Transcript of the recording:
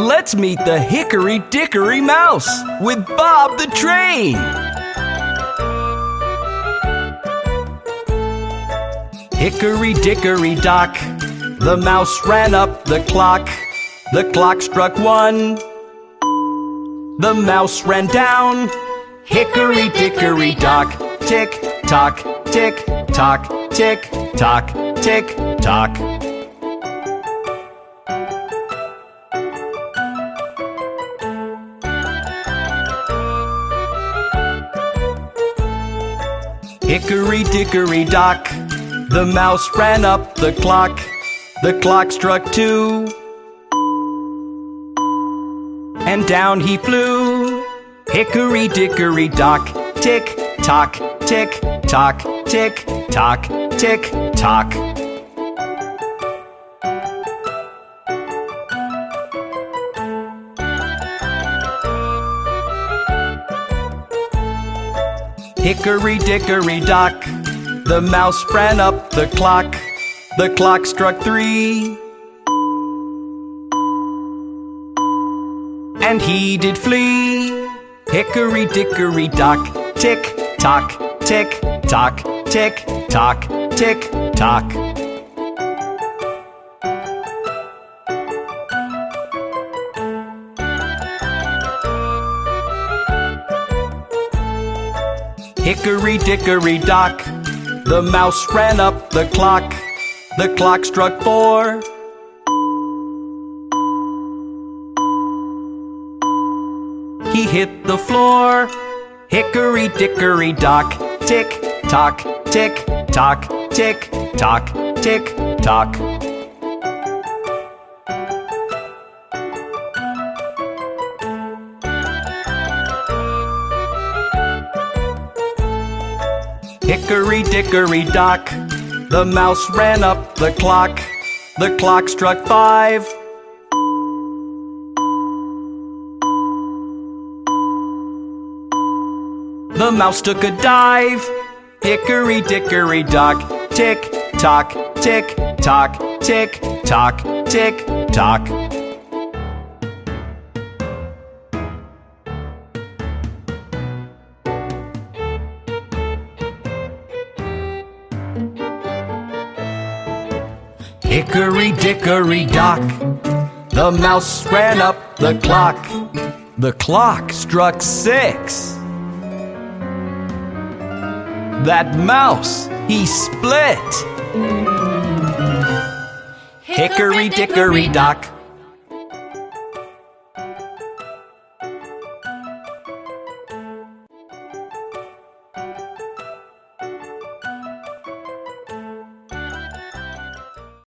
Let's meet the Hickory Dickory Mouse with Bob the Train. Hickory Dickory Dock, the mouse ran up the clock. The clock struck one. The mouse ran down. Hickory Dickory Dock, tick tock, tick tock, tick tock, tick tock. Hickory dickory dock, the mouse ran up the clock. The clock struck two, and down he flew. Hickory dickory dock, tick tock, tick tock, tick tock, tick tock. Hickory dickory dock, the mouse ran up the clock. The clock struck three. And he did flee. Hickory dickory dock, tick tock, tick tock, tick tock, tick tock. Hickory dickory dock, the mouse ran up the clock. The clock struck four. He hit the floor. Hickory dickory dock, tick tock, tick tock, tick tock, tick tock. Hickory dickory dock, the mouse ran up the clock. The clock struck five. The mouse took a dive. Hickory dickory dock, tick tock, tick tock, tick tock, tick tock. Hickory dickory dock, the mouse ran up the clock. The clock struck six. That mouse, he split. Hickory dickory dock,